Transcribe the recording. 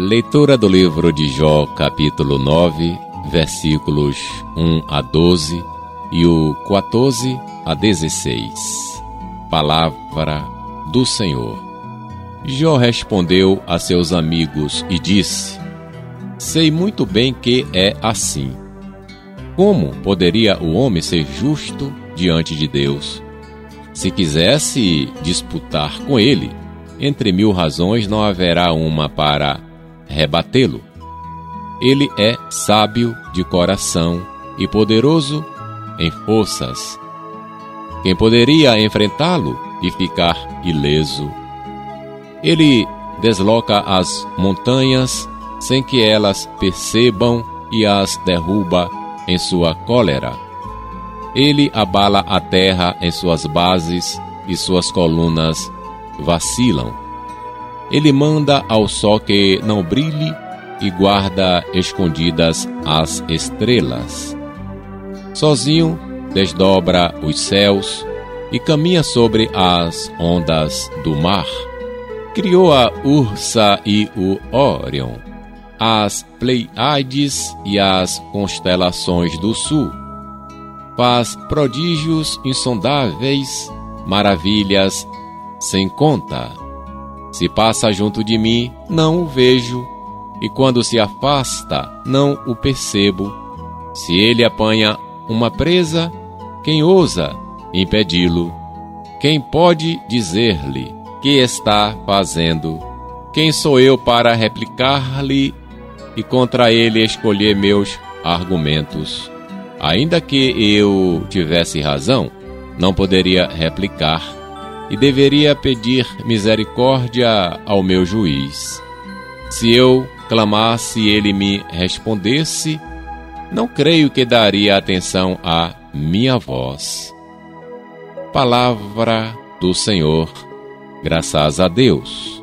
Leitura do livro de Jó, capítulo 9, versículos 1 a 12 e o 14 a 16. Palavra do Senhor. Jó respondeu a seus amigos e disse: Sei muito bem que é assim. Como poderia o homem ser justo diante de Deus? Se quisesse disputar com ele, entre mil razões não haverá uma para rebatê-lo. Ele é sábio de coração e poderoso em forças. Quem poderia enfrentá-lo e ficar ileso? Ele desloca as montanhas sem que elas percebam e as derruba em sua cólera. Ele abala a terra em suas bases e suas colunas vacilam. Ele manda ao sol que não brilhe e guarda escondidas as estrelas. Sozinho desdobra os céus e caminha sobre as ondas do mar. Criou a Ursa e o Órion, as Pleiades e as constelações do sul. Faz prodígios insondáveis, maravilhas sem conta. Se passa junto de mim, não o vejo, e quando se afasta, não o percebo. Se ele apanha uma presa, quem ousa impedi-lo? Quem pode dizer-lhe que está fazendo? Quem sou eu para replicar-lhe e contra ele escolher meus argumentos? Ainda que eu tivesse razão, não poderia replicar e deveria pedir misericórdia ao meu juiz. Se eu clamasse e ele me respondesse, não creio que daria atenção à minha voz. Palavra do Senhor, graças a Deus.